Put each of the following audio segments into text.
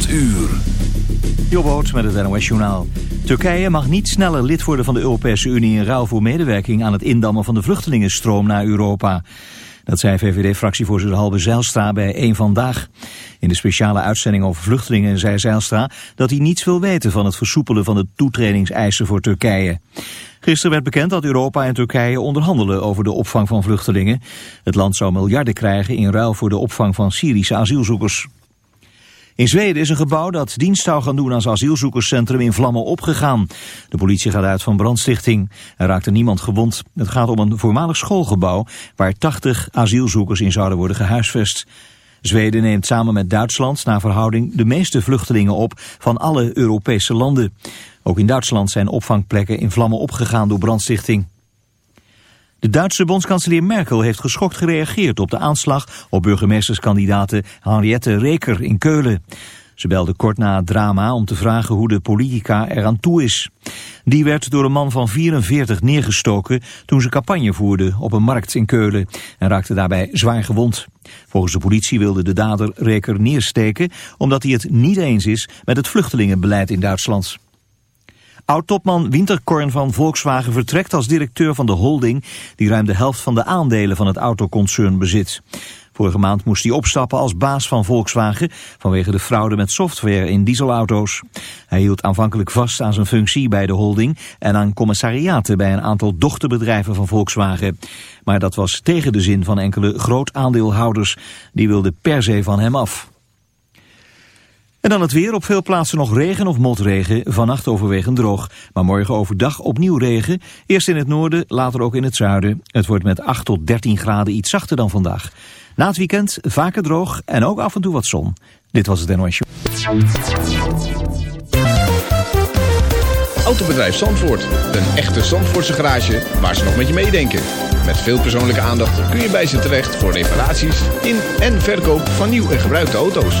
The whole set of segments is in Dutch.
8 uur. Jobboot met het NOS Journaal. Turkije mag niet sneller lid worden van de Europese Unie in ruil voor medewerking aan het indammen van de vluchtelingenstroom naar Europa. Dat zei VVD-fractievoorzitter Halbe Zijlstra bij één Vandaag. In de speciale uitzending over vluchtelingen zei Zijlstra dat hij niets wil weten van het versoepelen van de toetredingseisen voor Turkije. Gisteren werd bekend dat Europa en Turkije onderhandelen over de opvang van vluchtelingen. Het land zou miljarden krijgen in ruil voor de opvang van Syrische asielzoekers. In Zweden is een gebouw dat dienst zou gaan doen als asielzoekerscentrum in vlammen opgegaan. De politie gaat uit van brandstichting. Er raakte niemand gewond. Het gaat om een voormalig schoolgebouw waar 80 asielzoekers in zouden worden gehuisvest. Zweden neemt samen met Duitsland naar verhouding de meeste vluchtelingen op van alle Europese landen. Ook in Duitsland zijn opvangplekken in vlammen opgegaan door brandstichting. De Duitse bondskanselier Merkel heeft geschokt gereageerd op de aanslag op burgemeesterskandidaten Henriette Reker in Keulen. Ze belde kort na het drama om te vragen hoe de politica eraan toe is. Die werd door een man van 44 neergestoken toen ze campagne voerde op een markt in Keulen en raakte daarbij zwaar gewond. Volgens de politie wilde de dader Reker neersteken omdat hij het niet eens is met het vluchtelingenbeleid in Duitsland. Oud-topman Winterkorn van Volkswagen vertrekt als directeur van de holding... die ruim de helft van de aandelen van het autoconcern bezit. Vorige maand moest hij opstappen als baas van Volkswagen... vanwege de fraude met software in dieselauto's. Hij hield aanvankelijk vast aan zijn functie bij de holding... en aan commissariaten bij een aantal dochterbedrijven van Volkswagen. Maar dat was tegen de zin van enkele grootaandeelhouders. Die wilden per se van hem af. En dan het weer. Op veel plaatsen nog regen of motregen. Vannacht overwegend droog. Maar morgen overdag opnieuw regen. Eerst in het noorden, later ook in het zuiden. Het wordt met 8 tot 13 graden iets zachter dan vandaag. Na het weekend vaker droog en ook af en toe wat zon. Dit was het NOS. Autobedrijf Zandvoort. Een echte Zandvoortse garage waar ze nog met je meedenken. Met veel persoonlijke aandacht kun je bij ze terecht voor reparaties in en verkoop van nieuw en gebruikte auto's.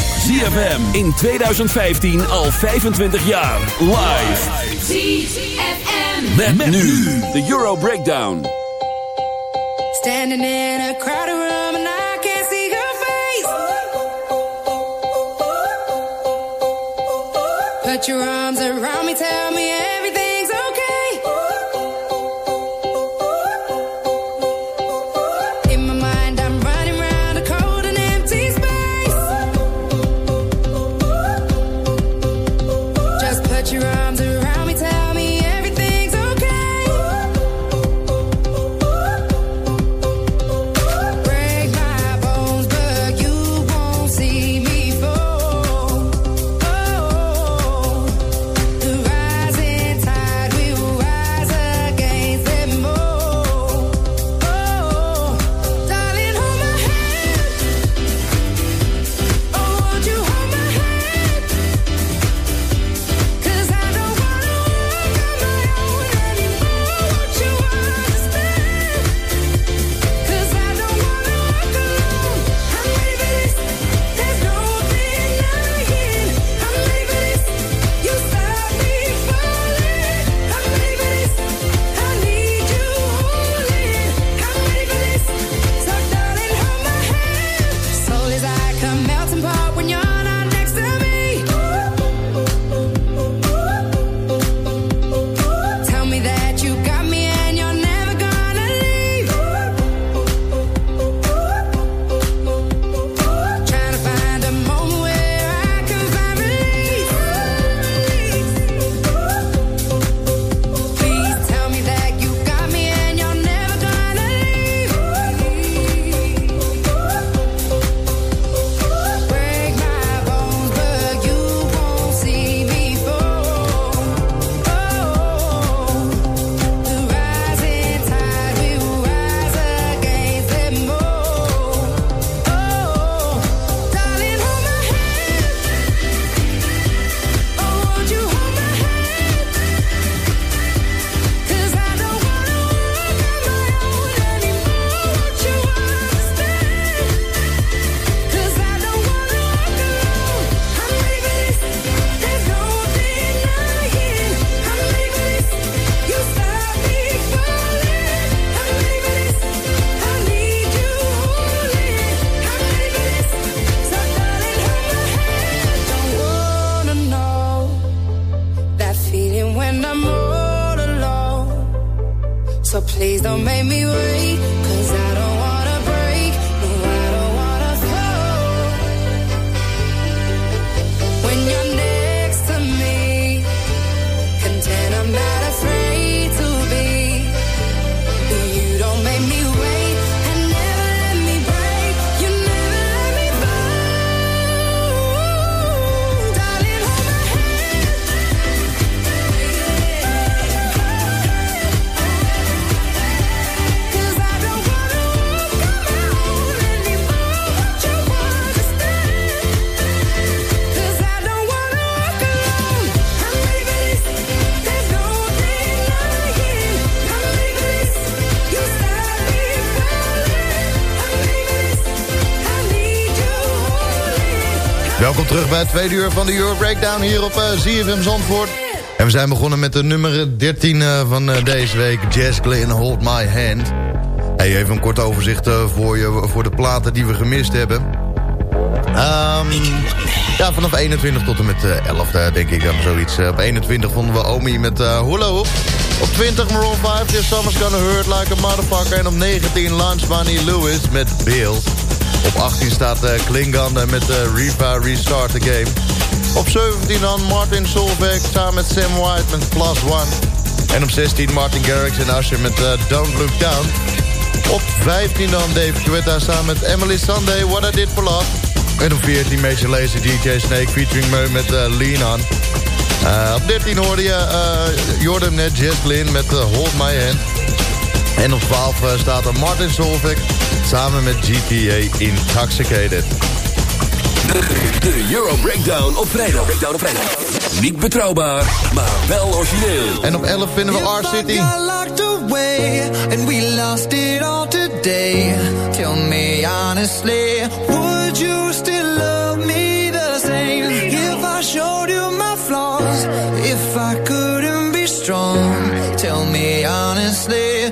ZFM in 2015 al 25 jaar. Live. ZFM. Met, met nu de Euro Breakdown. Standing in a crowded room and I can't see your face. Put your arms around me, tell me tweede uur van de Euro Breakdown hier op eh, ZFM Zandvoort. En we zijn begonnen met de nummer 13 eh, van eh, deze week. Jazz Glynn, Hold My Hand. Hey, even een kort overzicht voor, je, voor de platen die we gemist hebben. Ehm, ja, vanaf 21 tot en met eh 11, eh, denk ik dan zoiets. Op 21 vonden we Omi met uh. Op 20 Maroon 5, This Summer's Gonna Hurt Like a Motherfucker. En op 19 Lance Money Lewis met Bill. Op 18 staat uh, Klingon eh, met uh, Riva Restart the Game. Op 17 dan Martin Solveig samen met Sam White met Plus One. En op 16 Martin Garrix en Usher met Don't Look Down. Op 15 dan Dave Guetta samen met Emily Sunday, What I Did For Love. En op 14 Major Lazer DJ Snake featuring Meu met uh, Lean On. Op 13 hoorde je Jordan net Jess met Hold My Hand. En op 12 uh, staat er Martin Solveig samen met GTA Intoxicated. De Euro Breakdown op vrijdag. Breakdown op vrijdag. Niet betrouwbaar, maar wel origineel. En op 11 vinden we R-City. got locked away and we lost it all today. Tell me honestly, would you still love me the same if I showed you my flaws? If I couldn't be strong, tell me honestly,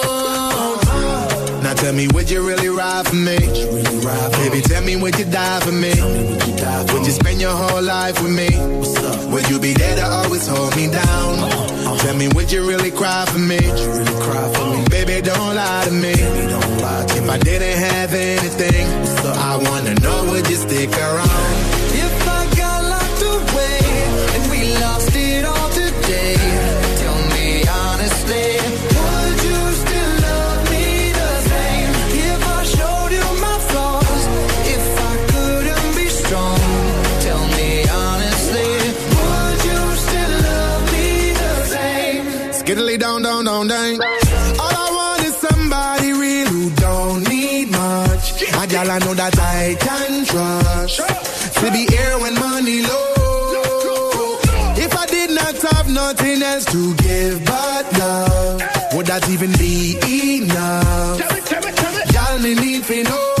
Tell me, would you really ride for me? Baby, tell me, would you die for me? Would you spend your whole life with me? Would you be there to always hold me down? Tell me, would you really cry for me? Baby, don't lie to me. If I didn't have anything, I wanna know, would you stick around? Skiddly down, down, down, down. All I want is somebody real who don't need much. A gal I know that I can trust. To be here when money low. If I did not have nothing else to give but love, would that even be enough? Y'all me need to know.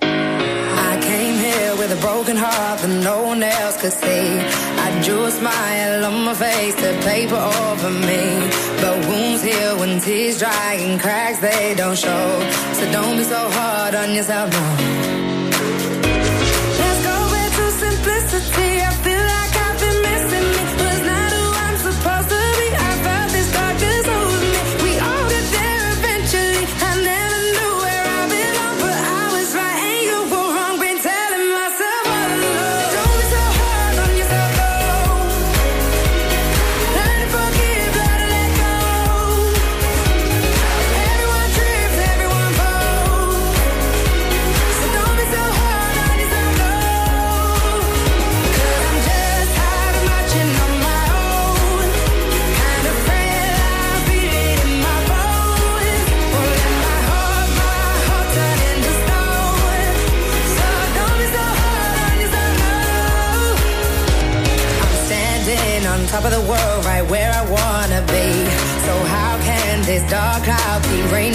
I came here with a broken heart that no one else could see. I drew a smile on my face, the paper over me. But wounds heal when tears dry and cracks they don't show. So don't be so hard on yourself, no.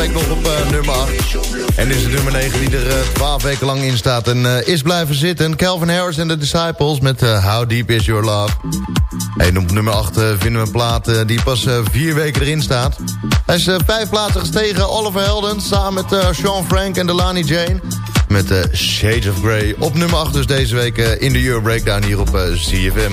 week nog op eh, nummer 8. En dit is de nummer 9 die er eh, uh, 12 weken lang in staat en eh, is blijven zitten. Calvin Harris en de Disciples met How Deep Is Your Love. En op nummer 8 vinden we een plaat die pas 4 weken erin staat. Hij is 5 plaatsen gestegen. Oliver Helden samen met Sean Frank en Delani Jane. Met de Shades of Grey op nummer 8 dus deze week in de Euro Breakdown hier op CFM.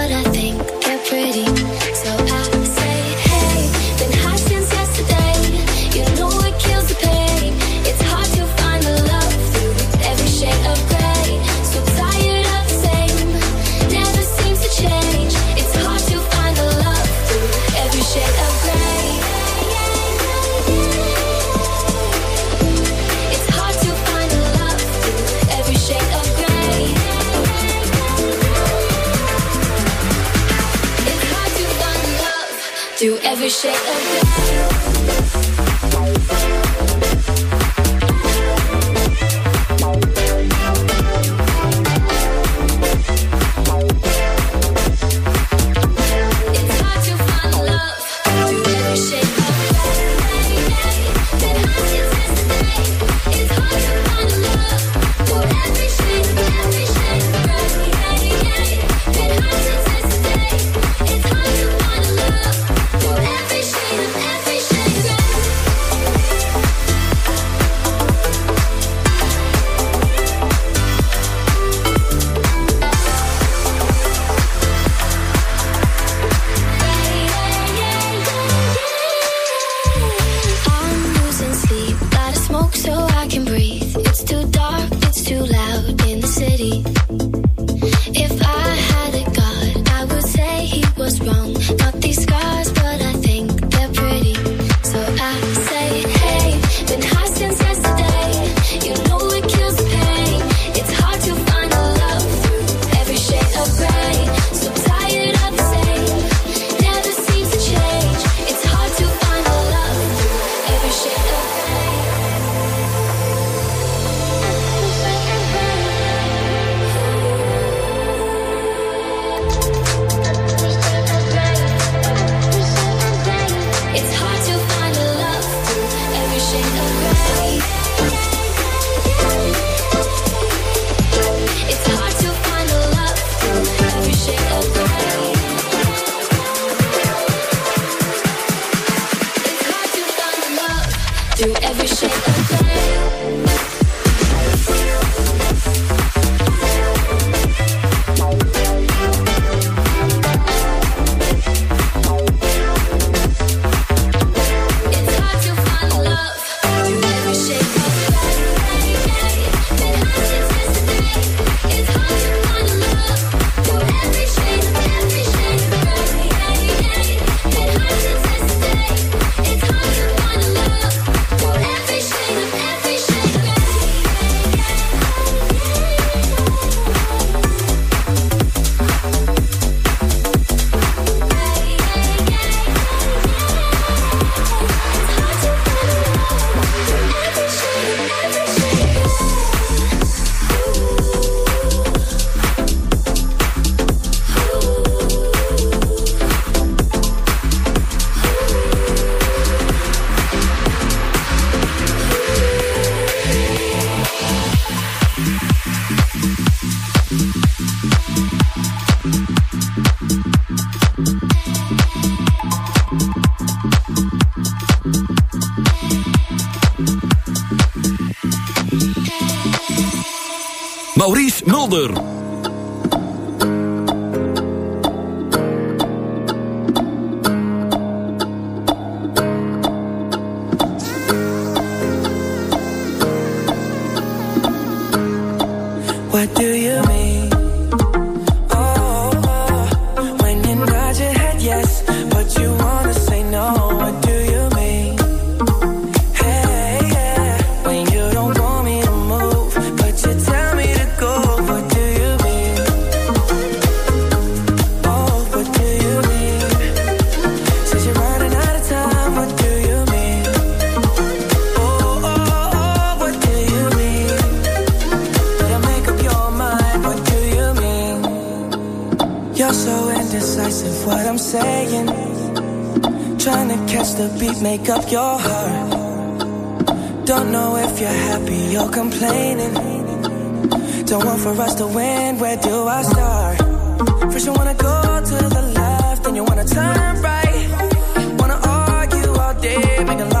shake. You're so indecisive, what I'm saying. Trying to catch the beat, make up your heart. Don't know if you're happy or complaining. Don't want for us to win, where do I start? First, you wanna go to the left, then you wanna turn right. Wanna argue all day, making love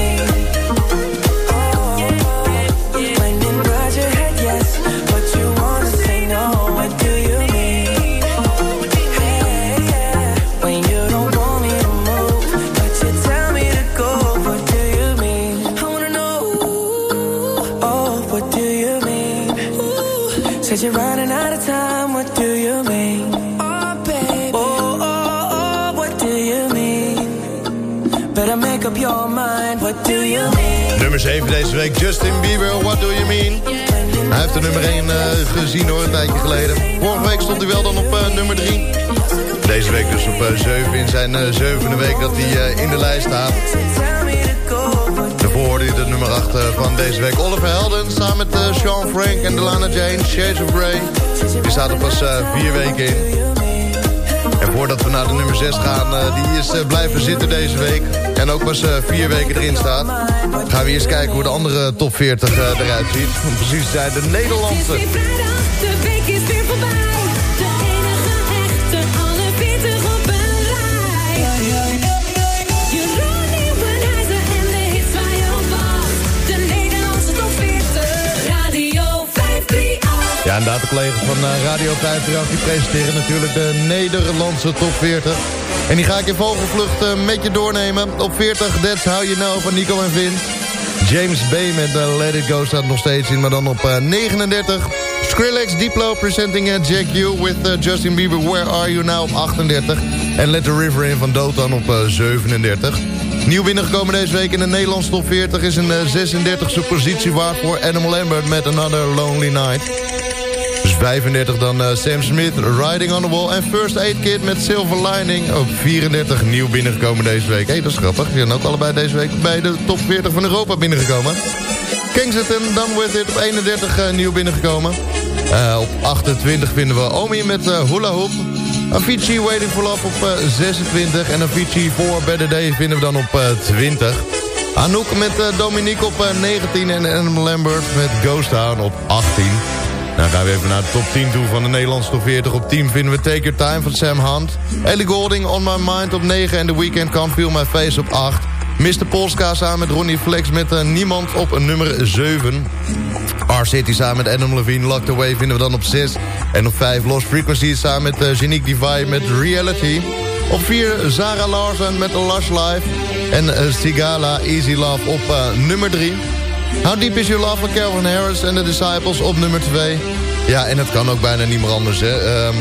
Nummer 7 deze week, Justin Bieber, What Do You Mean? Hij heeft de nummer 1 eh, gezien hoor, een tijdje geleden. Vorige week stond hij wel dan op eh, nummer 3. Deze week dus op eh, 7 in zijn eh, zevende week dat hij eh, in de lijst staat. Nummer 8 eh, van deze week. Oliver Helden samen met eh, Sean Frank en Delana Jane, Shades of Grey. Die staat er pas eh, vier weken in. En voordat we naar de nummer 6 gaan, die is blijven zitten deze week. En ook pas vier weken erin staat. Gaan we eerst kijken hoe de andere top 40 eh, eruit ziet. Precies zijn, de Nederlandse. Ja, inderdaad, de collega's van eh, Radio 538 die presenteren natuurlijk de Nederlandse top 40. En die ga ik in vogelvlucht eh, met je doornemen. Op 40, That's How You Know van Nico en Vin. James Bay met eh, Let It Go staat nog steeds in, maar dan op eh, 39. Skrillex Diplo presenting Jack U with Justin Bieber Where Are You Now op 38. En Let The River In van Dotan op eh, 37. Nieuw binnengekomen deze week in de Nederlandse top 40 is een eh, 36e positie waard voor Animal Lambert met Another Lonely Night. Dus 35 dan eh, Sam Smith, Riding on the Wall. En First Aid Kit met Silver Lining op 34 nieuw binnengekomen deze week. Hey, dat is grappig. Die zijn ook allebei deze week bij de top 40 van Europa binnengekomen. Kensington, Done With It op 31 eh, nieuw binnengekomen. Eh, op 28 vinden we Omi met Hula Hoop. Avicii Waiting for Love op eh, 26. En Avicii For Better Day vinden we dan op eh, 20. Anouk met Dominique op eh, 19. En Adam Lambert met Ghost Town op 18. Nou gaan we even naar de top 10 toe van de Nederlandse top 40. Op 10 vinden we Take Your Time van Sam Hunt. Ellie Golding, On My Mind op 9. En The Weeknd Can't Feel My Face op 8. Mr. Polska samen met Ronnie Flex met uh, Niemand op nummer 7. R-City samen met Adam Levine, Locked Away vinden we dan op 6. En op 5 Lost Frequency samen met uh, Genique Divine met Reality. Op 4 Zara Larsen met Lush Life. En eh, Sigala Easy Love op eh, nummer 3. How Deep Is Your Love van Calvin Harris en The Disciples op nummer 2. Ja, en het kan ook bijna niet meer anders, hè. Ehm,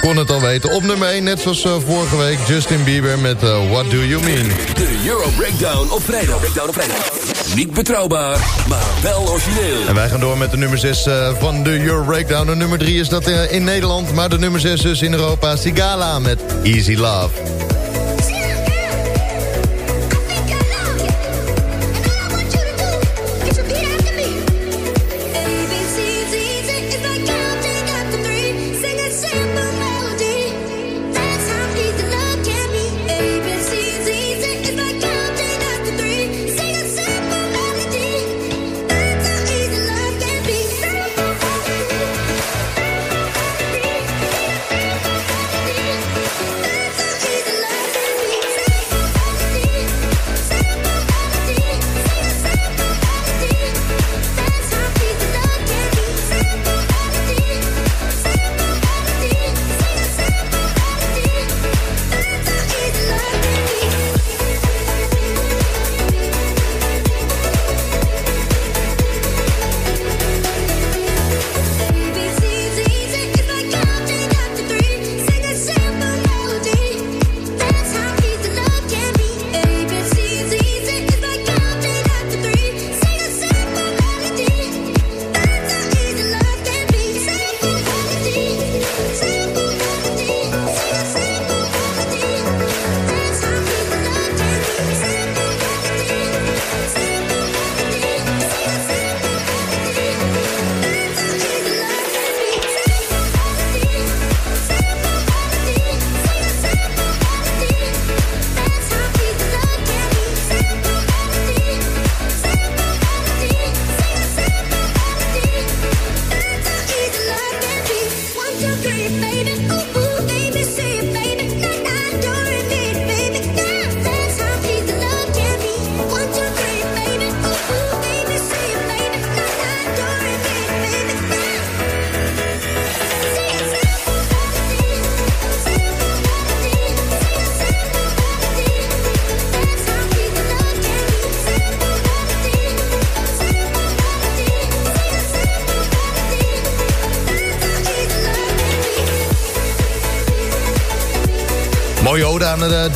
kon het al weten. Op nummer 1, net zoals eh, vorige week, Justin Bieber met eh, What Do You Mean. De Euro Breakdown op vrijdag. Breakdown op vrijdag. Niet betrouwbaar, maar wel origineel. En wij gaan door met de nummer 6 eh, van de Euro Breakdown. De nummer 3 is dat in Nederland, maar de nummer 6 dus in Europa. Sigala met Easy Love.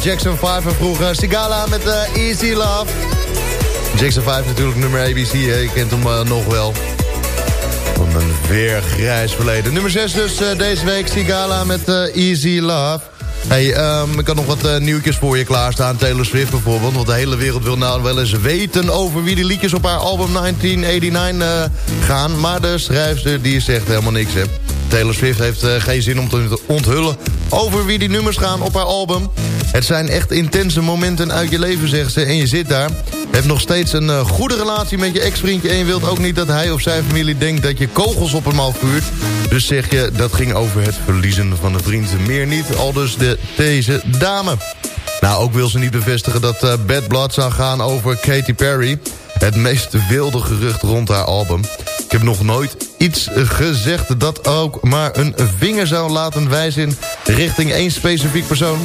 Jackson 5 van vroeger. Sigala met eh, Easy Love. Jackson 5 natuurlijk nummer ABC, je kent hem eh, nog wel. Van een weer grijs verleden. Nummer 6 dus eh, deze week, Sigala met Easy Love. Hey, ehm, ik had nog wat nieuwtjes voor je klaarstaan. Taylor Swift bijvoorbeeld. Want de hele wereld wil nou wel eens weten over wie die liedjes op haar album 1989 eh, gaan. Maar de schrijfster die zegt helemaal niks. Hè. Taylor Swift heeft geen zin om te onthullen over wie die nummers gaan op haar album. Het zijn echt intense momenten uit je leven, zegt ze. En je zit daar, hebt nog steeds een eh, goede relatie met je ex-vriendje... en je wilt ook niet dat hij of zijn familie denkt dat je kogels op hem afvuurt. Dus zeg je, dat ging over het verliezen van een vriend. Meer niet, al dus de, deze dame. Nou, ook wil ze niet bevestigen dat eh, Bad Blood zou gaan over Katy Perry. Het meest wilde gerucht rond haar album. Ik heb nog nooit iets gezegd dat ook maar een vinger zou laten wijzen... richting één specifiek persoon.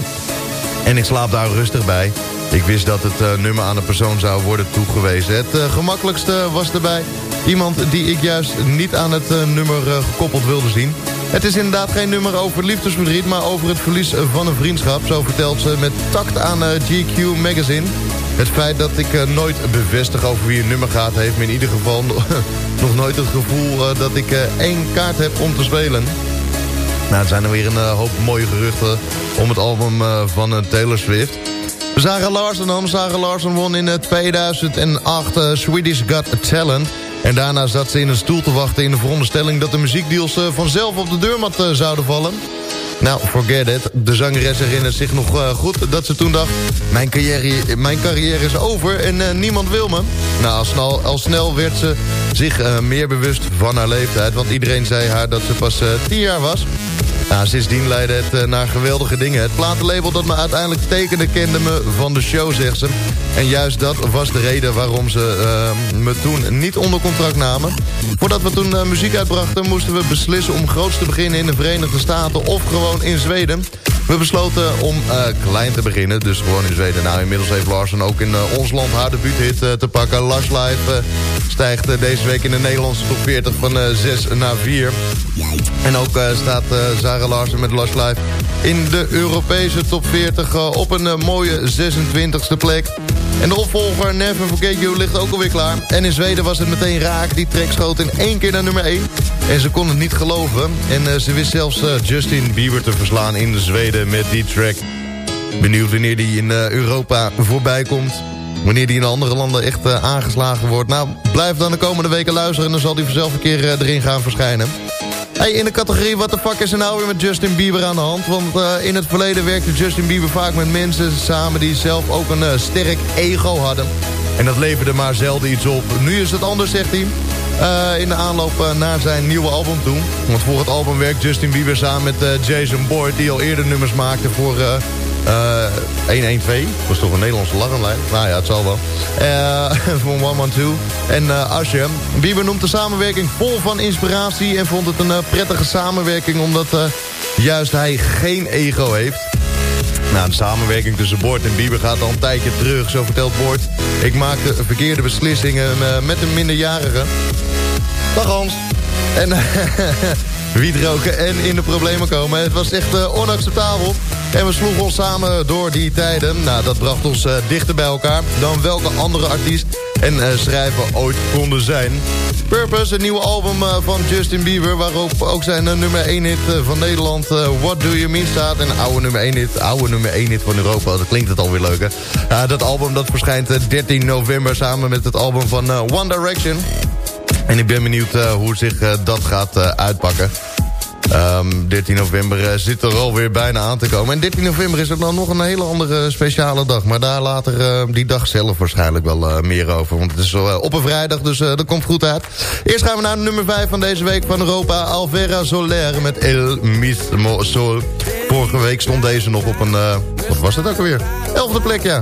En ik slaap daar rustig bij. Ik wist dat het eh, nummer aan een persoon zou worden toegewezen. Het eh, gemakkelijkste was erbij iemand die ik juist niet aan het eh, nummer gekoppeld wilde zien. Het is inderdaad geen nummer over liefdesverdriet... maar over het verlies van een vriendschap. Zo vertelt ze met tact aan GQ Magazine. Het feit dat ik nooit bevestig over wie een nummer gaat... heeft me in ieder geval nog nooit het gevoel dat ik één kaart heb om te spelen. Nou, er zijn er weer een eh, hoop mooie geruchten om het album eh, van eh, Taylor Swift. Sarah Larson dan. Sarah Larson won in eh, 2008 eh, Swedish Got Talent. En daarna zat ze in een stoel te wachten in de veronderstelling... dat de muziekdeals vanzelf op de deurmat zouden vallen. Nou, forget it. De zangeres herinnert zich nog eh, goed dat ze toen dacht... Mijn carrière, mijn carrière is over en eh, niemand wil me. Nou, al snel, al snel werd ze zich eh, meer bewust van haar leeftijd... want iedereen zei haar dat ze pas 10 jaar was. Nou, sindsdien leidde het eh, naar geweldige dingen. Het platenlabel dat me uiteindelijk tekende kende me van de show, zegt ze. En juist dat was de reden waarom ze eh, me toen niet onder contract namen. Voordat we toen eh, muziek uitbrachten moesten we beslissen om groots te beginnen in de Verenigde Staten of gewoon in Zweden. We besloten om klein te beginnen, dus gewoon in Zweden. Nou, inmiddels heeft Larsen ook in ons land haar debuuthit te pakken. Lars Live stijgt deze week in de Nederlandse top 40 van eh 6 naar 4. En ook staat eh Larsen met Lars Live in de Europese top 40 eh, op een eh, mooie 26e plek. En de opvolger Never Forget You ligt ook alweer klaar. En in Zweden was het meteen raak. Die track schoot in één keer naar nummer 1. En ze kon het niet geloven. En eh, ze wist zelfs Justin Bieber te verslaan in Zweden met die track. Benieuwd wanneer die in Europa voorbij komt. Wanneer die in andere landen echt aangeslagen wordt. Nou, blijf dan de komende weken luisteren... en dan zal die vanzelf een keer erin gaan verschijnen. In de categorie wat de fuck is er nou weer met Justin Bieber aan de hand? Want eh, in het verleden werkte Justin Bieber vaak met mensen samen... die zelf ook een eh, sterk ego hadden. En dat leverde maar zelden iets op. Nu is het anders, zegt hij. Eh, in de aanloop eh, naar zijn nieuwe album toe. Want voor het album werkt Justin Bieber samen met eh, Jason Boyd... die al eerder nummers maakte voor... eh, 112, was toch een Nederlandse lachenlijn? Nou ja, het zal wel. Van 112 en eh Usher. Bieber noemt de samenwerking vol van inspiratie... en vond het een prettige samenwerking... omdat juist hij geen ego heeft. Nou, de samenwerking tussen Bord en Bieber gaat al een tijdje terug. Zo vertelt Bord. Ik maakte verkeerde beslissingen eh, met een minderjarige. Dag Hans. En wiet roken en in de problemen komen. Het was echt eh, onacceptabel. En we sloegen ons samen door die tijden. Nou, dat bracht ons eh, dichter bij elkaar dan welke andere artiest en eh, schrijver ooit konden zijn. Purpose, een nieuwe album eh, van Justin Bieber... waarop ook zijn eh, nummer 1 hit van Nederland, What Do You Mean, staat. En oude nummer 1 hit, oude nummer 1 hit van Europa. Dat klinkt het alweer leuk, hè? Dat album dat verschijnt eh, 13 november samen met het album van One Direction. En ik ben benieuwd hoe zich dat gaat uitpakken. Ehm, 13 november eh, zit er alweer bijna aan te komen. En 13 november is er dan nog een hele andere speciale dag. Maar daar later eh, die dag zelf waarschijnlijk wel eh, meer over. Want het is eh, op een vrijdag, dus dat komt goed uit. Eerst gaan we naar nummer 5 van deze week van Europa. Alvera Soler met El Mismo Sol. Vorige week stond deze nog op een... wat was dat ook alweer? Elfde plek, ja.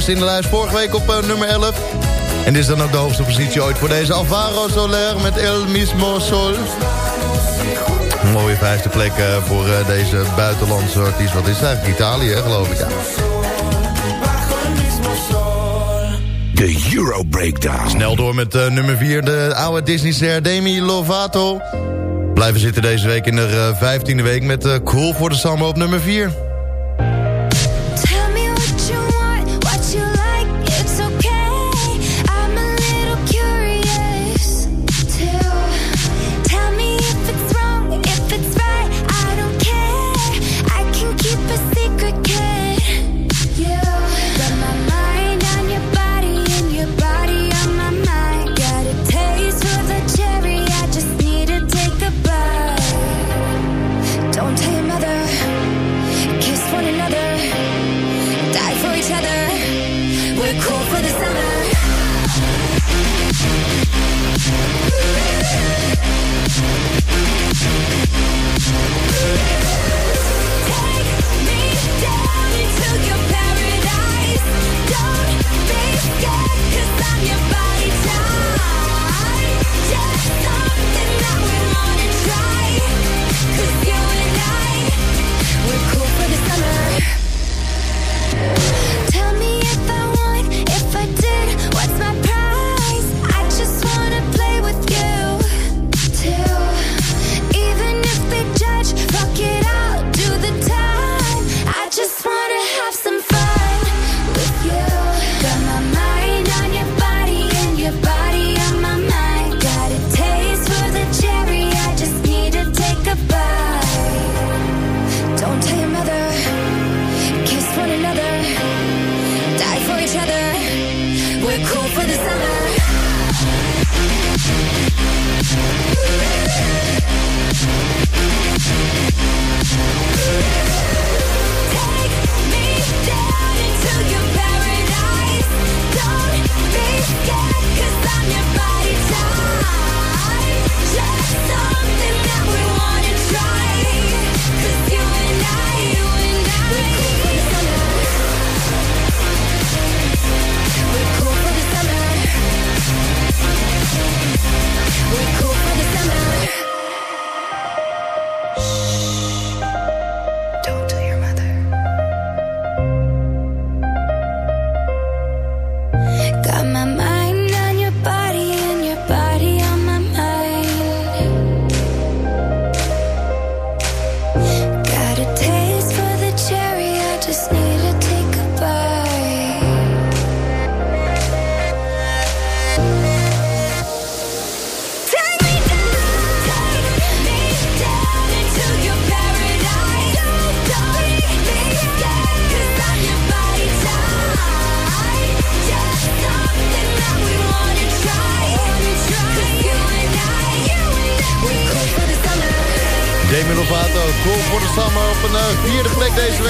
Pas in de lijst. Vorige week op eh, nummer 11. En dit is dan ook de hoogste positie ooit voor deze Alvaro Soler met El Mismo Sol. Een mooie vijfde plek eh, voor eh, deze buitenlandse artiest. Wat is het eigenlijk? Italië, geloof ik. Ja. De Euro Breakdown. Snel door met nummer 4, de oude Disney-ster Demi Lovato. Blijven zitten deze week in de 15e week met Cool voor de Summer op nummer 4.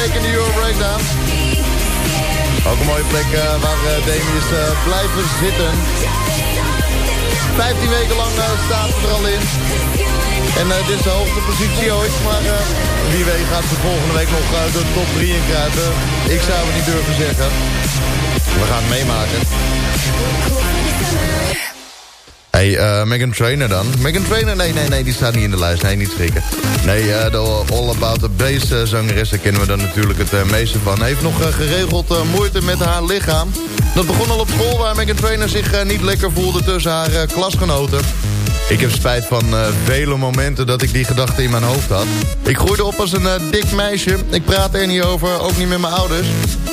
Week in Breakdown. Ook een mooie plek eh, waar Demi is eh, blijven zitten. 15 weken lang staat ze er al in. En dit is de hoogste positie ooit. Maar wie weet gaat ze volgende week nog de top 3 in. Ik zou het niet durven zeggen. We gaan het meemaken. Hey, eh, Megan Trainer dan. Megan Trainer, nee, nee, nee, die staat niet in de lijst. Nee, niet schrikken. Nee, eh, de All About the Bass eh, zangeres, daar kennen we dan natuurlijk het meeste van. Heeft nog geregeld moeite met haar lichaam. Dat begon al op school waar Megan Trainer zich niet lekker voelde tussen haar klasgenoten. Ik heb spijt van vele momenten dat ik die gedachten in mijn hoofd had. Ik groeide op als een dik meisje. Ik praatte er niet over, ook niet met mijn ouders.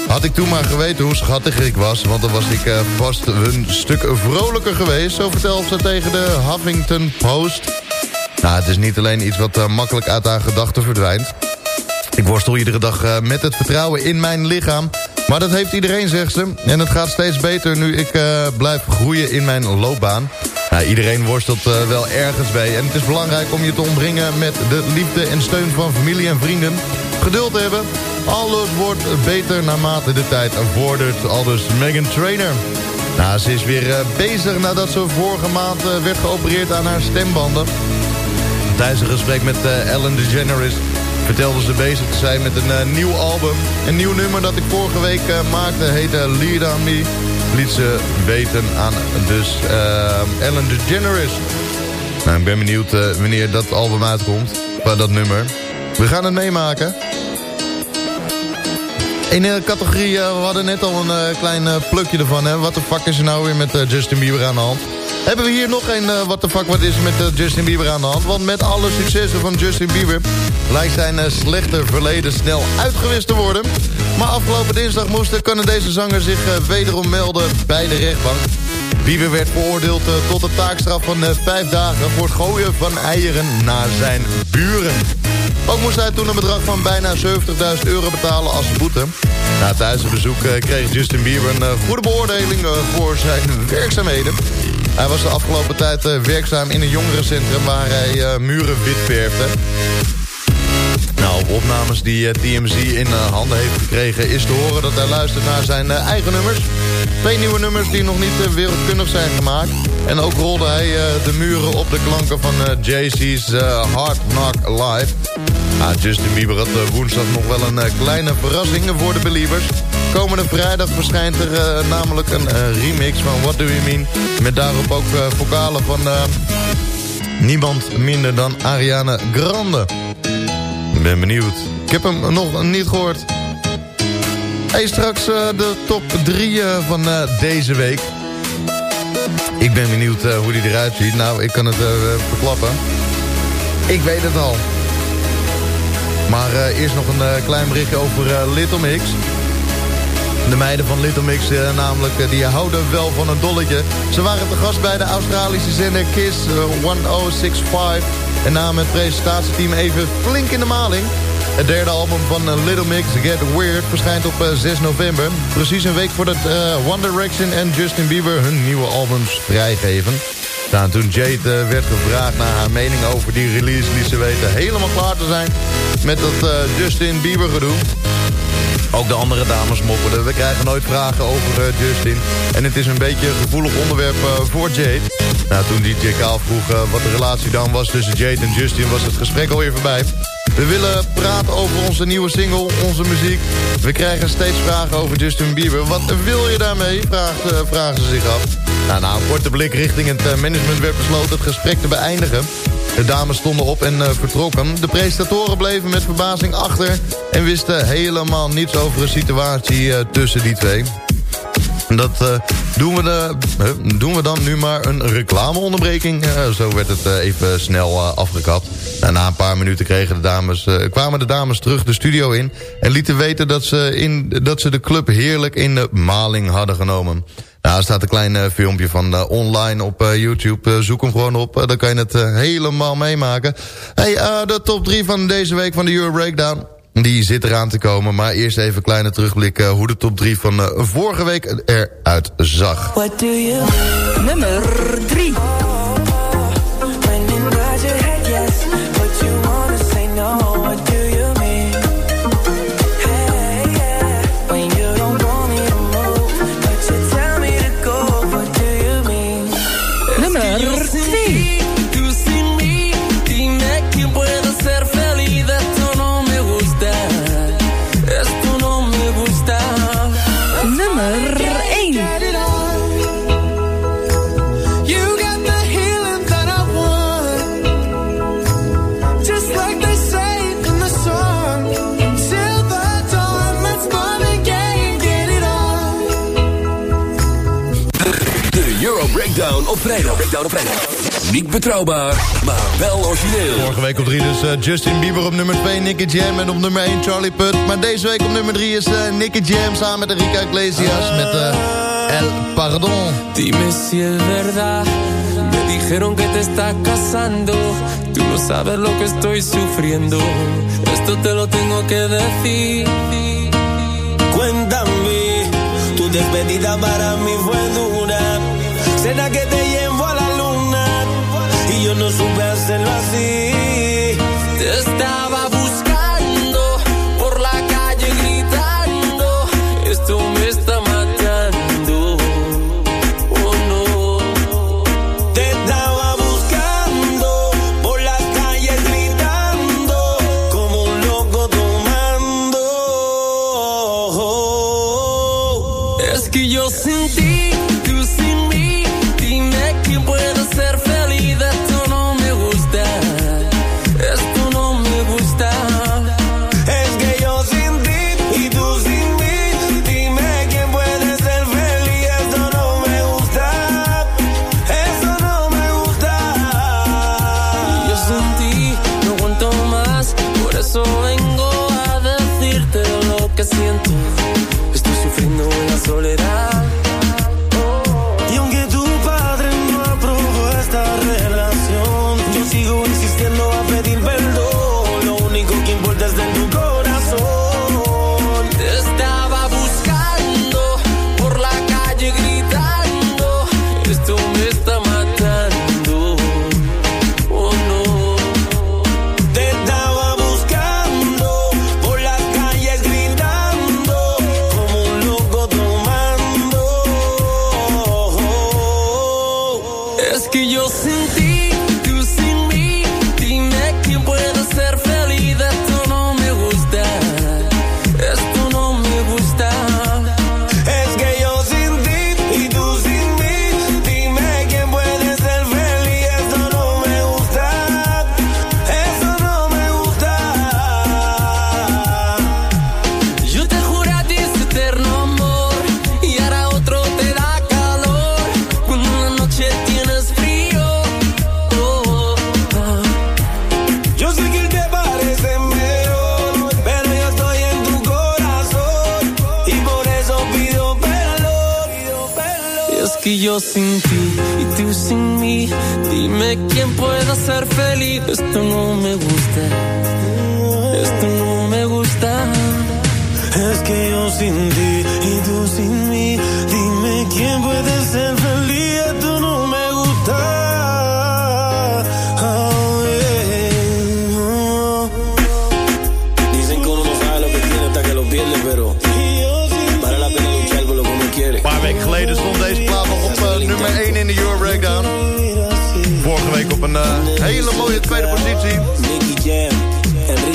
Had ik toen maar geweten hoe schattig ik was... want dan was ik eh, vast een stuk vrolijker geweest. Zo vertelt ze tegen de Huffington Post. Nou, het is niet alleen iets wat eh, makkelijk uit haar gedachten verdwijnt. Ik worstel iedere dag eh, met het vertrouwen in mijn lichaam. Maar dat heeft iedereen, zegt ze. En het gaat steeds beter nu ik blijf groeien in mijn loopbaan. Nou, iedereen worstelt wel ergens bij. En het is belangrijk om je te omringen met de liefde en steun van familie en vrienden. Geduld hebben. Alles wordt beter naarmate de tijd vordert. Aldus Megan Trainer. Nou, ze is weer eh, bezig nadat ze vorige maand eh, werd geopereerd aan haar stembanden. Tijdens een gesprek met eh, Ellen DeGeneres vertelde ze bezig te zijn met een nieuw album. Een nieuw nummer dat ik vorige week maakte heette Lead On Me. Liet ze weten aan dus eh, Ellen DeGeneres. Nou, ik ben benieuwd wanneer dat album uitkomt. Dat nummer. We gaan het meemaken. In de categorie, eh, we hadden net al een eh, klein eh, plukje ervan. Wat de fuck is er nou weer met Justin Bieber aan de hand? Hebben we hier nog een wat de fuck wat is met Justin Bieber aan de hand? Want met alle successen van Justin Bieber... lijkt zijn slechte verleden snel uitgewist te worden. Maar afgelopen dinsdag moest de Canadese zanger zich wederom melden bij de rechtbank. Bieber werd veroordeeld eh, tot een taakstraf van eh, vijf dagen... voor het gooien van eieren naar zijn buren. Ook moest hij toen een bedrag van bijna 70.000 euro betalen als boete. Na het Duitse bezoek eh, kreeg Justin Bieber een goede beoordeling voor zijn werkzaamheden. Hij was de afgelopen tijd werkzaam in een jongerencentrum waar hij muren wit. Nou, op opnames die eh, TMZ in eh, handen heeft gekregen... is te horen dat hij luistert naar zijn eh, eigen nummers. Twee nieuwe nummers die nog niet wereldkundig zijn gemaakt. En ook rolde hij de muren op de klanken van eh, Hard Knock Live. Ah, Justin Bieber had woensdag nog wel een kleine verrassing voor de believers. Komende vrijdag verschijnt er namelijk een remix van What Do You Mean... met daarop ook vocalen van niemand minder dan Ariana Grande. Ben benieuwd. Ik heb hem nog niet gehoord. Hey, straks eh, de top 3 van eh, deze week. Ik ben benieuwd eh, hoe die eruit ziet. Nou, ik kan het eh, verklappen. Ik weet het al. Maar eh, eerst nog een eh, klein berichtje over eh, Little Mix. De meiden van Little Mix eh, namelijk, eh, die houden wel van een dolletje. Ze waren te gast bij de Australische zender KISS eh, 1065... en namen het presentatieteam even flink in de maling. Het derde album van eh, Little Mix, Get Weird, verschijnt op eh, 6 november. Precies een week voordat eh, One Direction en Justin Bieber hun nieuwe albums vrijgeven. Nou, toen Jade eh, werd gevraagd naar haar mening over die release... liet ze weten helemaal klaar te zijn met dat eh, Justin Bieber gedoe. Ook de andere dames mopperden. We krijgen nooit vragen over eh, Justin. En het is een beetje een gevoelig onderwerp eh, voor Jade. Nou, toen DJ Kaal vroeg eh, wat de relatie dan was tussen Jade en Justin... was het gesprek alweer voorbij. We willen praten over onze nieuwe single, onze muziek. We krijgen steeds vragen over Justin Bieber. Wat wil je daarmee? Vraagt, vragen ze zich af. Nou, na een korte blik richting het management werd besloten het gesprek te beëindigen. De dames stonden op en eh, vertrokken. De presentatoren bleven met verbazing achter... en wisten helemaal niets over een situatie eh, tussen die twee. Dat eh, doen, we de, doen we dan nu maar een reclameonderbreking. Zo werd het even snel afgekapt. Na een paar minuten kregen de dames, eh, kwamen de dames terug de studio in... en lieten weten dat ze, in, dat ze de club heerlijk in de maling hadden genomen. Nou, er staat een klein eh, filmpje van eh, online op YouTube. Zoek hem gewoon op, dan kan je het helemaal meemaken. Hey, de top 3 van deze week van de Euro Breakdown... Die zit eraan te komen, maar eerst even een kleine terugblik... hoe de top 3 van vorige week eruit zag. What Nummer 3 op vrijdag. Breakdown op vrijdag. Niet betrouwbaar, maar wel origineel. Vorige week op 3 dus eh, Justin Bieber op nummer 2, Nicky Jam. En op nummer 1 Charlie Puth. Maar deze week op nummer 3 is eh, Nicky Jam samen met Enrique Iglesias. Met eh, El Pardon. Dime si es verdad. Me dijeron que te estás casando. Tú no sabes lo que estoy sufriendo. Esto te lo tengo que decir. Cuéntame, tu despedida para mí fue dura. Será que te yo no supe hacerlo así.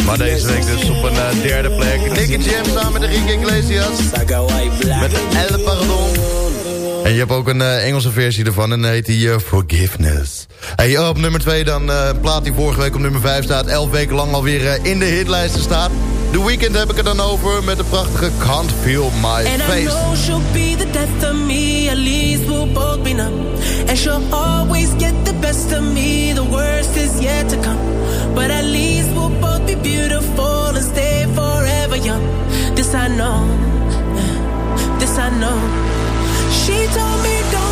Maar deze week dus op een eh, derde plek. Nicky Jam samen met Enrique Iglesias. Met El Pardon. En je hebt ook een eh, Engelse versie ervan en heet die eh, Forgiveness. Hey, op nummer 2 dan plaat die vorige week op nummer 5 staat. 11 weken lang alweer in de hitlijsten staat. The Weeknd heb ik het dan over met de prachtige Can't Feel My And Face. I know she'll be the death of me, at least we'll both be numb. And she'll always get the best of me, the worst is yet to come. But at least we'll both be beautiful and stay forever young. This I know, this I know. She told me don't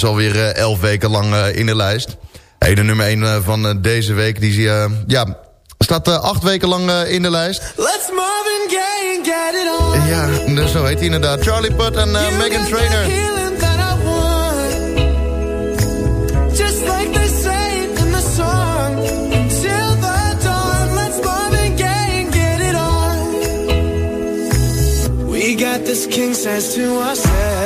dus alweer eh, elf weken lang eh, in de lijst. Hey, de nummer 1 eh, van deze week, die ja, staat acht weken lang in de lijst. Let's move and gay and get it on. Ja, dus zo heet hij inderdaad. Charlie Putt en Megan Trainer. We got this king says to ourselves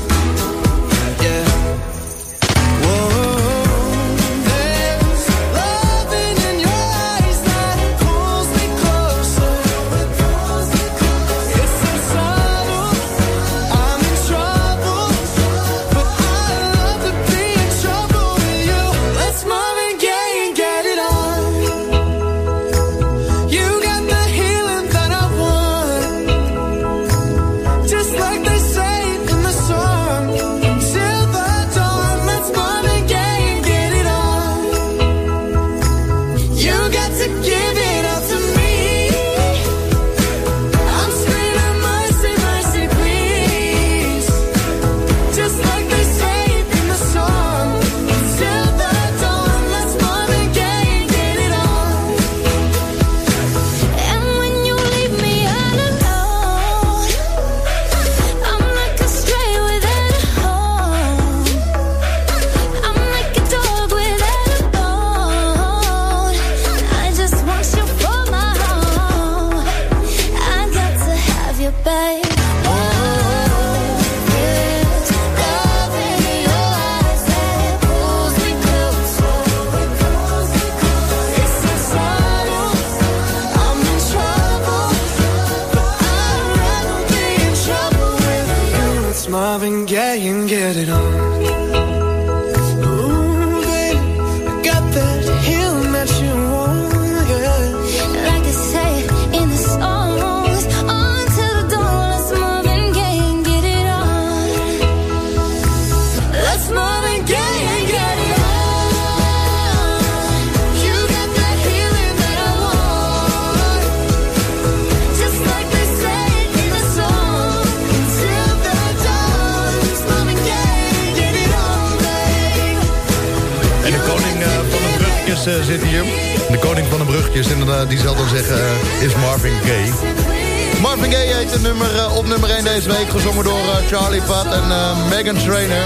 En eh, Megan Trainor.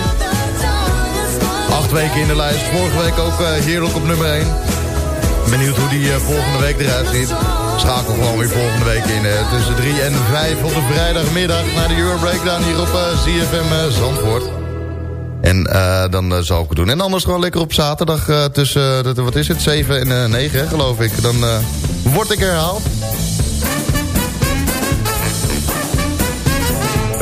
Acht weken in de lijst, vorige week ook eh, heerlijk op nummer 1. Benieuwd hoe die eh, volgende week eruit ziet. Schakel gewoon weer volgende week in tussen 3 en 5 op de vrijdagmiddag... naar de Euro Breakdown hier op ZFM Zandvoort. En dan zal ik het doen. En anders gewoon lekker op zaterdag tussen, wat is het, 7 en eh, 9 hè, geloof ik. Dan word ik herhaald.